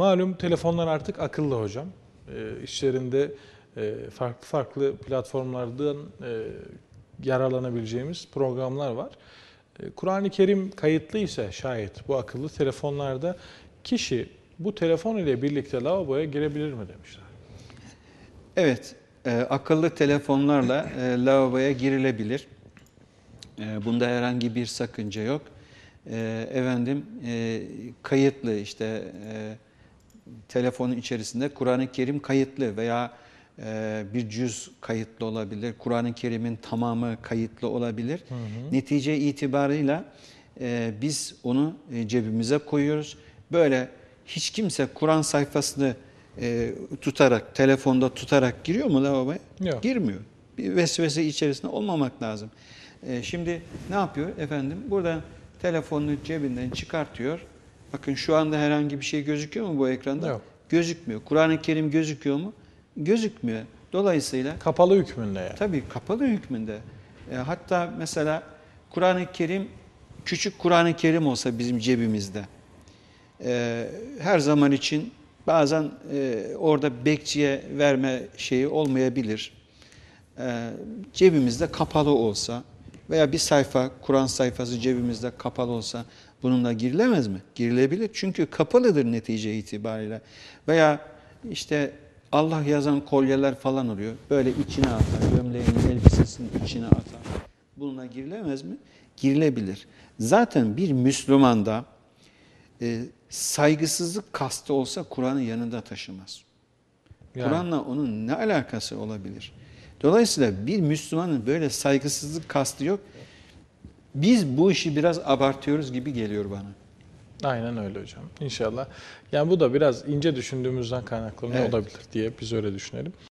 Malum telefonlar artık akıllı hocam. E, içlerinde e, farklı farklı platformlardan e, yararlanabileceğimiz programlar var. E, Kur'an-ı Kerim kayıtlı ise şayet bu akıllı telefonlarda kişi bu telefon ile birlikte lavaboya girebilir mi demişler. Evet, e, akıllı telefonlarla e, lavaboya girilebilir. E, bunda herhangi bir sakınca yok. E, efendim e, kayıtlı işte e, telefonun içerisinde Kur'an-ı Kerim kayıtlı veya e, bir cüz kayıtlı olabilir. Kur'an-ı Kerim'in tamamı kayıtlı olabilir. Netice itibarıyla e, biz onu e, cebimize koyuyoruz. Böyle hiç kimse Kur'an sayfasını e, tutarak, telefonda tutarak giriyor mu lavaboya? Yok. Girmiyor. Bir vesvese içerisinde olmamak lazım. E, şimdi ne yapıyor efendim? Burada telefonunu cebinden çıkartıyor. Bakın şu anda herhangi bir şey gözüküyor mu bu ekranda? Yok. Gözükmüyor. Kur'an-ı Kerim gözüküyor mu? Gözükmüyor. Dolayısıyla Kapalı hükmünde yani. tabii kapalı hükmünde. E, hatta mesela Kur'an-ı Kerim küçük Kur'an-ı Kerim olsa bizim cebimizde e, her zaman için bazen e, orada bekçiye verme şeyi olmayabilir. E, cebimizde kapalı olsa veya bir sayfa Kur'an sayfası cebimizde kapalı olsa bununla girilemez mi? Girilebilir. Çünkü kapalıdır netice itibariyle. Veya işte Allah yazan kolyeler falan oluyor. Böyle içine atar, gömleğinin elbisesinin içine atar. Bununla girilemez mi? Girilebilir. Zaten bir Müslümanda e, saygısızlık kastı olsa Kur'an'ı yanında taşımaz. Yani. Kur'an'la onun ne alakası olabilir? Dolayısıyla bir Müslümanın böyle saygısızlık kastı yok. Biz bu işi biraz abartıyoruz gibi geliyor bana. Aynen öyle hocam. İnşallah. Yani bu da biraz ince düşündüğümüzden kaynaklanıyor Evet. olabilir diye biz öyle düşünelim.